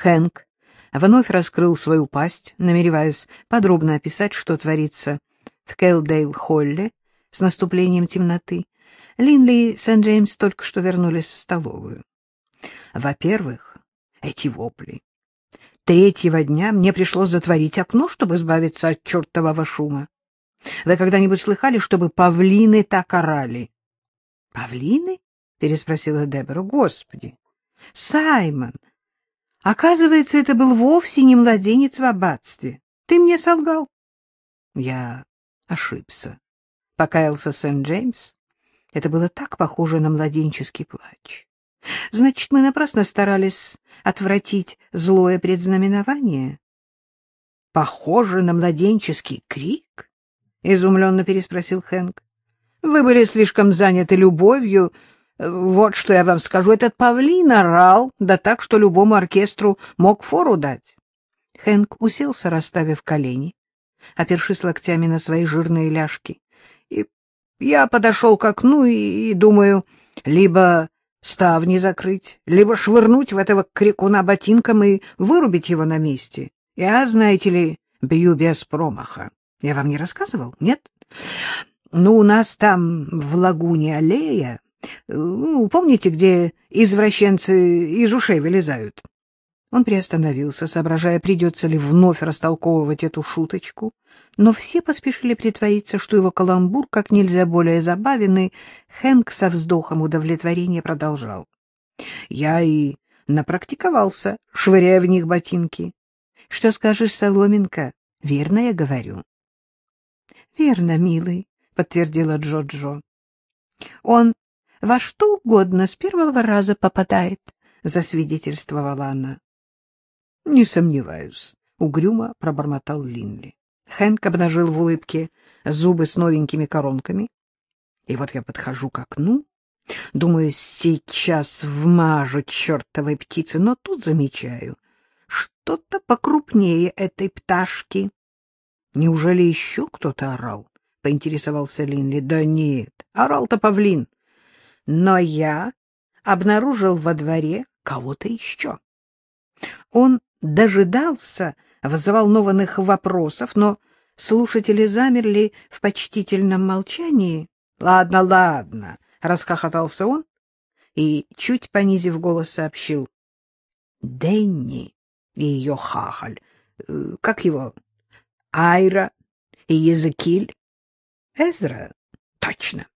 Хэнк вновь раскрыл свою пасть, намереваясь подробно описать, что творится в Кэлдейл-Холле с наступлением темноты. Линли и Сент-Джеймс только что вернулись в столовую. Во-первых, эти вопли. Третьего дня мне пришлось затворить окно, чтобы избавиться от чертового шума. Вы когда-нибудь слыхали, чтобы павлины так орали? — Павлины? — переспросила Дебора. — Господи! Саймон! Оказывается, это был вовсе не младенец в аббатстве. Ты мне солгал? — Я ошибся, — покаялся Сент-Джеймс. Это было так похоже на младенческий плач. Значит, мы напрасно старались отвратить злое предзнаменование? — Похоже на младенческий крик? — изумленно переспросил Хэнк. — Вы были слишком заняты любовью. Вот что я вам скажу. Этот павлин орал, да так, что любому оркестру мог фору дать. Хэнк уселся, расставив колени, опершись локтями на свои жирные ляжки. И я подошел к окну и, и думаю, либо ставни закрыть, либо швырнуть в этого крикуна ботинком и вырубить его на месте. Я, знаете ли, бью без промаха. Я вам не рассказывал, нет? Ну, у нас там в лагуне аллея. Ну, помните, где извращенцы из ушей вылезают? Он приостановился, соображая, придется ли вновь растолковывать эту шуточку, но все поспешили притвориться, что его каламбур как нельзя более забавен, и Хэнк со вздохом удовлетворения продолжал. Я и напрактиковался, швыряя в них ботинки. Что скажешь, Соломенко? Верно я говорю? — Верно, милый, — подтвердила Джо-Джо. — Он во что угодно с первого раза попадает, — засвидетельствовала она. — Не сомневаюсь, — угрюмо пробормотал Линли. Хэнк обнажил в улыбке зубы с новенькими коронками. И вот я подхожу к окну, думаю, сейчас вмажу чертовой птицы, но тут замечаю что-то покрупнее этой пташки. Неужели еще кто-то орал? — поинтересовался Линли. — Да нет, орал-то павлин. Но я обнаружил во дворе кого-то еще. Он дожидался взволнованных вопросов, но слушатели замерли в почтительном молчании. — Ладно, ладно, — расхохотался он и, чуть понизив голос, сообщил. — Денни и ее хахаль. Э, как его? Айра и Езекиль. Эзра? Точно.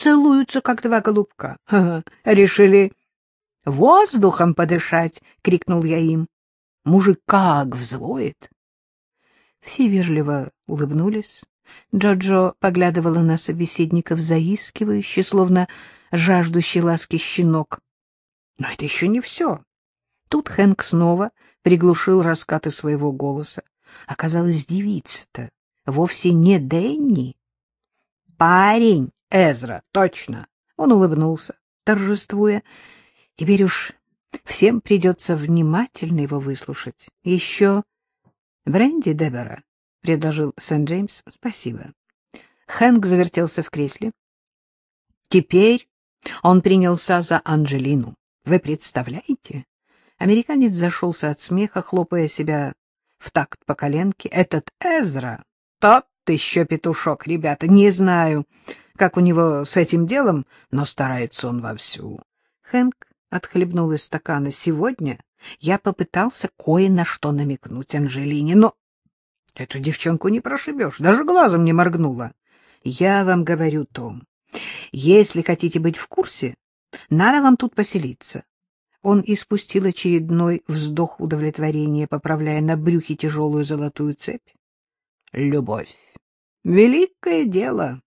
Целуются, как два голубка. Решили воздухом подышать, — крикнул я им. Мужик как взвоет. Все вежливо улыбнулись. Джоджо поглядывала на собеседников заискивающе, словно жаждущий ласки щенок. Но это еще не все. Тут Хэнк снова приглушил раскаты своего голоса. Оказалось, девица-то вовсе не Дэнни. Парень Эзра, точно. Он улыбнулся, торжествуя. Теперь уж всем придется внимательно его выслушать. Еще бренди Дебора, — предложил Сент-Джеймс. — Спасибо. Хэнк завертелся в кресле. Теперь он принялся за Анджелину. Вы представляете? Американец зашелся от смеха, хлопая себя в такт по коленке. Этот Эзра, тот еще петушок, ребята, не знаю, как у него с этим делом, но старается он вовсю. Хэнк отхлебнул из стакана. Сегодня я попытался кое на что намекнуть Анжелине, но эту девчонку не прошибешь, даже глазом не моргнула. Я вам говорю, Том, если хотите быть в курсе, надо вам тут поселиться. Он испустил очередной вздох удовлетворения, поправляя на брюхе тяжелую золотую цепь. Любовь. Великое дело.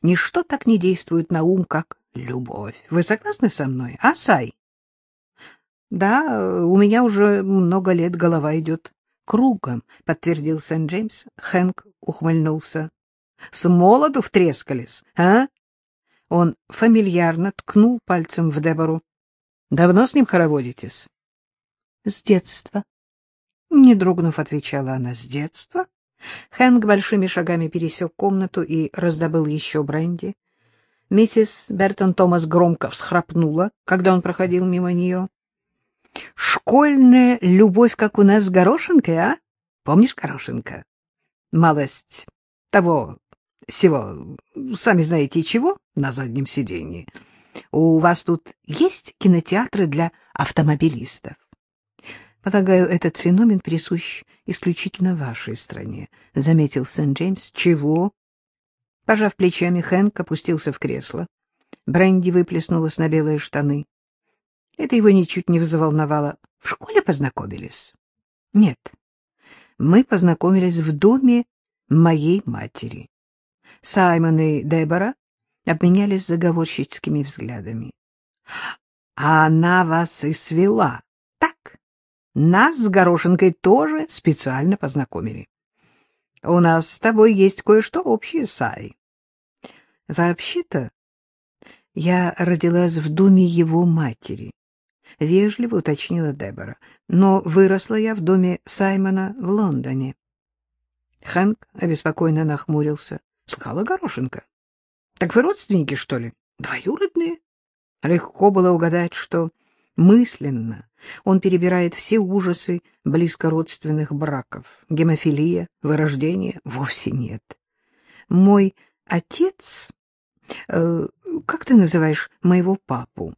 Ничто так не действует на ум, как любовь. Вы согласны со мной, а, Сай? Да, у меня уже много лет голова идет кругом, подтвердил Сент-Джеймс. Хэнк ухмыльнулся. С молоду втрескались, а? Он фамильярно ткнул пальцем в Дебору. Давно с ним хороводитесь? — С детства. Не дрогнув, отвечала она. — С детства? Хэнк большими шагами пересек комнату и раздобыл еще бренди. Миссис Бертон Томас громко всхрапнула, когда он проходил мимо нее. Школьная любовь, как у нас с Горошенкой, а? Помнишь, Горошенко? Малость того всего, сами знаете чего, на заднем сиденье. У вас тут есть кинотеатры для автомобилистов? Полагаю, этот феномен присущ исключительно вашей стране, — заметил Сент-Джеймс. — Чего? Пожав плечами, Хэнк опустился в кресло. Бренди выплеснулась на белые штаны. Это его ничуть не взволновало. В школе познакомились? Нет. Мы познакомились в доме моей матери. Саймон и Дебора обменялись заговорщическими взглядами. — А она вас и свела? Нас с Горошенкой тоже специально познакомили. У нас с тобой есть кое-что общее, Сай. Вообще-то я родилась в доме его матери, — вежливо уточнила Дебора, но выросла я в доме Саймона в Лондоне. Хэнк обеспокоенно нахмурился. — Сказала Горошенко. — Так вы родственники, что ли? Двоюродные? Легко было угадать, что мысленно он перебирает все ужасы близкородственных браков. Гемофилия, вырождение — вовсе нет. Мой отец... Э, как ты называешь моего папу?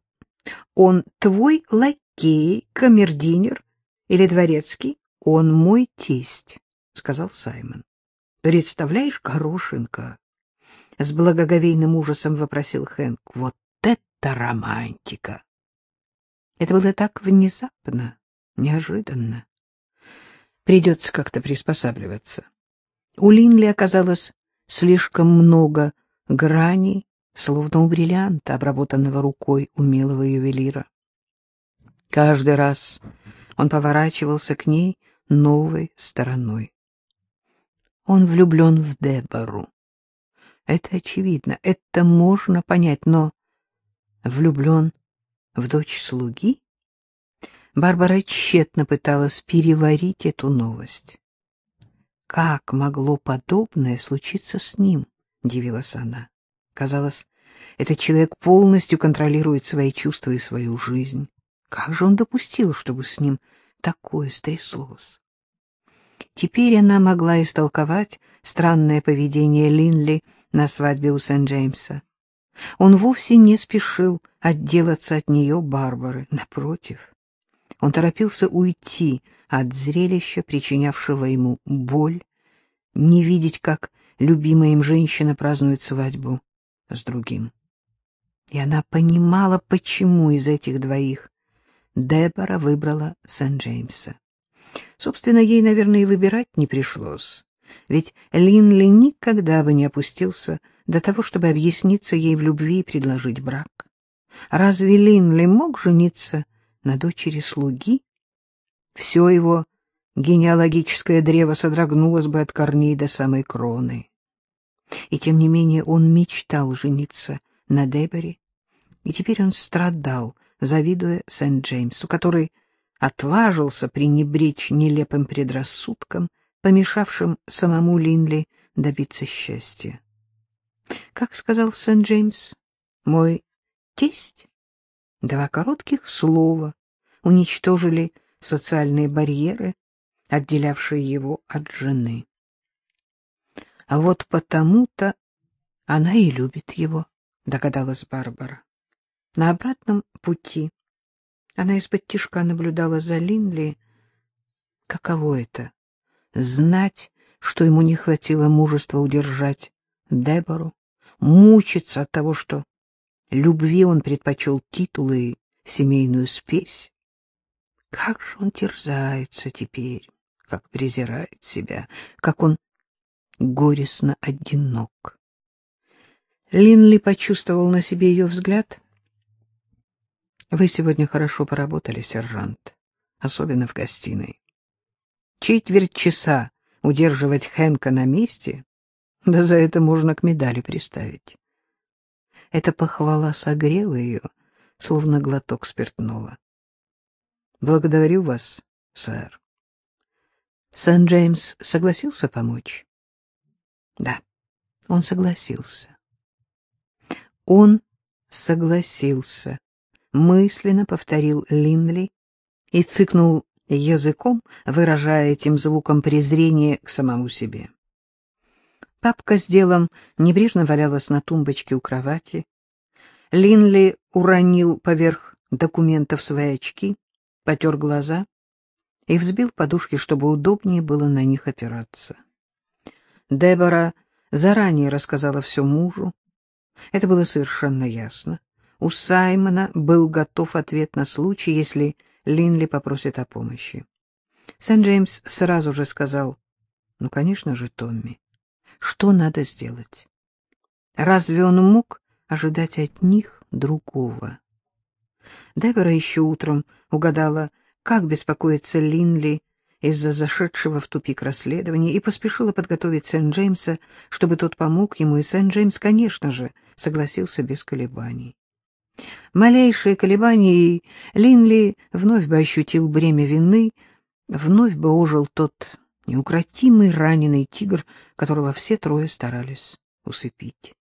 Он твой лакей, камердинер или дворецкий? Он мой тесть, — сказал Саймон. Представляешь, Горошенко? С благоговейным ужасом вопросил Хэнк. Вот это романтика! Это было так внезапно, неожиданно. Придется как-то приспосабливаться. У Линли оказалось слишком много граней, словно у бриллианта, обработанного рукой умелого ювелира. Каждый раз он поворачивался к ней новой стороной. Он влюблен в Дебору. Это очевидно, это можно понять, но влюблен в дочь слуги? Барбара тщетно пыталась переварить эту новость. Как могло подобное случиться с ним? — дивилась она. Казалось, этот человек полностью контролирует свои чувства и свою жизнь. Как же он допустил, чтобы с ним такое стряслось? Теперь она могла истолковать странное поведение Линли на свадьбе у Сент-Джеймса. Он вовсе не спешил отделаться от нее Барбары. Напротив, он торопился уйти от зрелища, причинявшего ему боль, не видеть, как любимая им женщина празднует свадьбу с другим. И она понимала, почему из этих двоих Дебора выбрала Сент-Джеймса. Собственно, ей, наверное, и выбирать не пришлось, ведь Линли никогда бы не опустился до того, чтобы объясниться ей в любви и предложить брак. Разве Линли мог жениться на дочери слуги? Все его генеалогическое древо содрогнулось бы от корней до самой кроны. И тем не менее он мечтал жениться на Деборе, и теперь он страдал, завидуя Сент-Джеймсу, который отважился пренебречь нелепым предрассудкам, помешавшим самому Линли добиться счастья. Как сказал Сент-Джеймс, мой тесть, два коротких слова уничтожили социальные барьеры, отделявшие его от жены. А вот потому-то она и любит его, догадалась Барбара. На обратном пути она из-под тишка наблюдала за Линли. Каково это — знать, что ему не хватило мужества удержать Дебору, мучиться от того, что любви он предпочел титулы и семейную спесь. Как же он терзается теперь, как презирает себя, как он горестно одинок. Линли почувствовал на себе ее взгляд. — Вы сегодня хорошо поработали, сержант, особенно в гостиной. Четверть часа удерживать Хэнка на месте да за это можно к медали приставить. Эта похвала согрела ее, словно глоток спиртного. Благодарю вас, сэр. Сан-Джеймс согласился помочь? Да, он согласился. Он согласился, мысленно повторил Линли и цыкнул языком, выражая этим звуком презрение к самому себе. Папка с делом небрежно валялась на тумбочке у кровати. Линли уронил поверх документов свои очки, потер глаза и взбил подушки, чтобы удобнее было на них опираться. Дебора заранее рассказала все мужу. Это было совершенно ясно. У Саймона был готов ответ на случай, если Линли попросит о помощи. Сент-Джеймс сразу же сказал, ну, конечно же, Томми, что надо сделать? Разве он мог ожидать от них другого? Дебора еще утром угадала, как беспокоится Линли из-за зашедшего в тупик расследования, и поспешила подготовить Сент-Джеймса, чтобы тот помог ему, и Сент-Джеймс, конечно же, согласился без колебаний. Малейшие колебания, и Линли вновь бы ощутил бремя вины, вновь бы ожил тот неукротимый раненый тигр, которого все трое старались усыпить.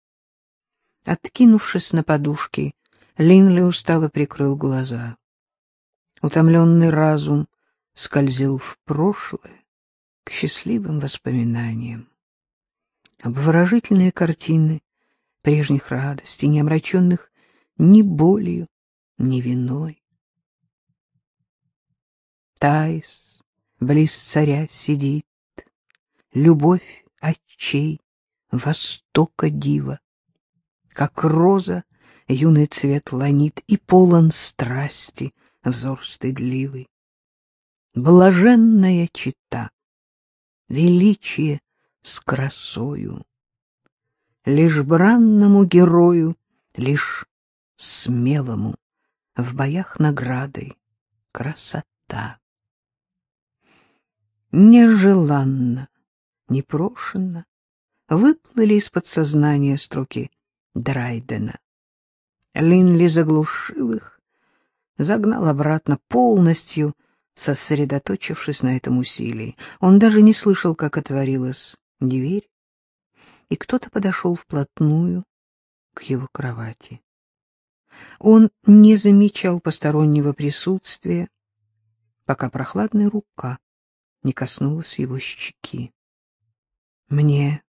Откинувшись на подушки, Линли устало прикрыл глаза. Утомленный разум скользил в прошлое, к счастливым воспоминаниям. Обворожительные картины прежних радостей, не омраченных ни болью, ни виной. Таис близ царя сидит, любовь очей востока дива, как роза юный цвет ланит и полон страсти взор стыдливый. Блаженная чита, величие с красою, лишь бранному герою, лишь смелому, в боях наградой красота. Нежеланно, непрошенно выплыли из подсознания строки Драйдена. Линли заглушил их, загнал обратно полностью, сосредоточившись на этом усилии. Он даже не слышал, как отворилась дверь, и кто-то подошел вплотную к его кровати. Он не замечал постороннего присутствия, пока прохладная рука не коснулась его щеки. — Мне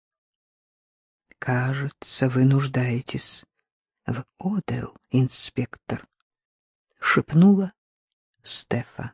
кажется, вы нуждаетесь в Одел, инспектор, — шепнула Стефа.